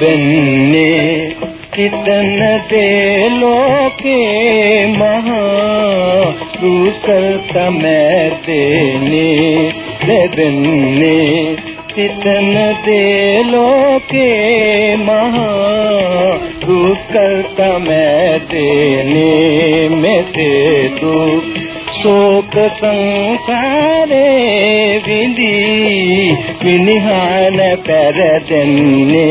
बन्ने कितन दे लोके महा तू करता मैं देने बन्ने इतन देलो के महा तू करता मैं देने में दे दुख शोक संसारे विधि विनिहान पर देने।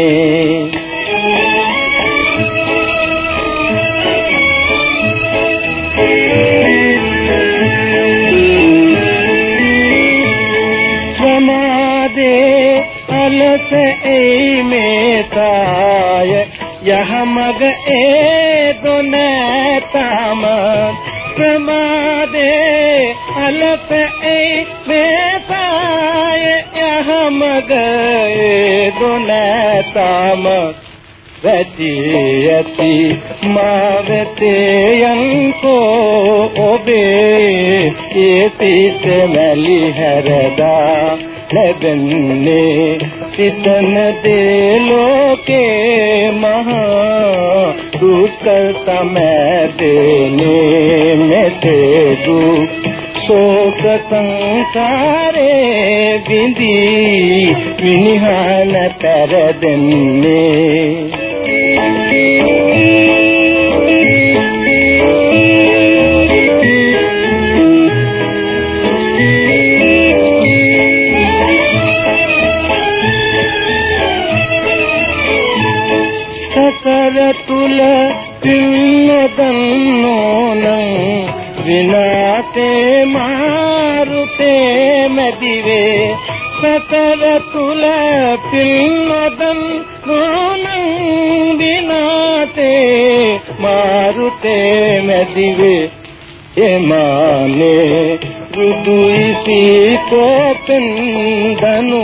ඒ මේතාය යහමග ඒ දොනතම ප්‍රමාදේ අලපේ මේපාය යහමගේ දුනතම වැටි ඇති මා වෙතේ යන්කෝ ඔබේ ඒ පිට මැලි හැරදා. ලැබෙන්නේ. සිතන දේ ලෝකේ මහා දුෂ්කර තමැදෙනේ මෙතේ දුක් ශෝක සංසාරේ විඳී විනිහාන පෙරදෙන්නේ. പോലെ തിന്നതന്നോണം വിനാത്തെ മാറുത്തെ മതിവേ സതരത്തുല തിന്നതൻ നോണം വിനാത്തെ മാറുത്തെ മതിവേ എമാനേ රුදුයි සීතෝපෙන් දනු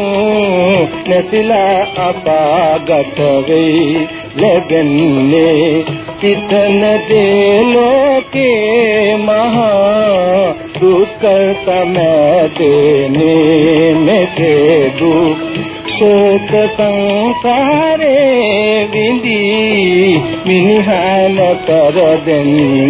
නැතිලා අපාගත වෙයි ලැබෙන්නේ සිතන දේ ලෝකේ මහා දුක් සමදෙනේ මෙතේ දුක් ශෝක සංසාරේ විඳී මිනිහාන පෙරදෙන්නේ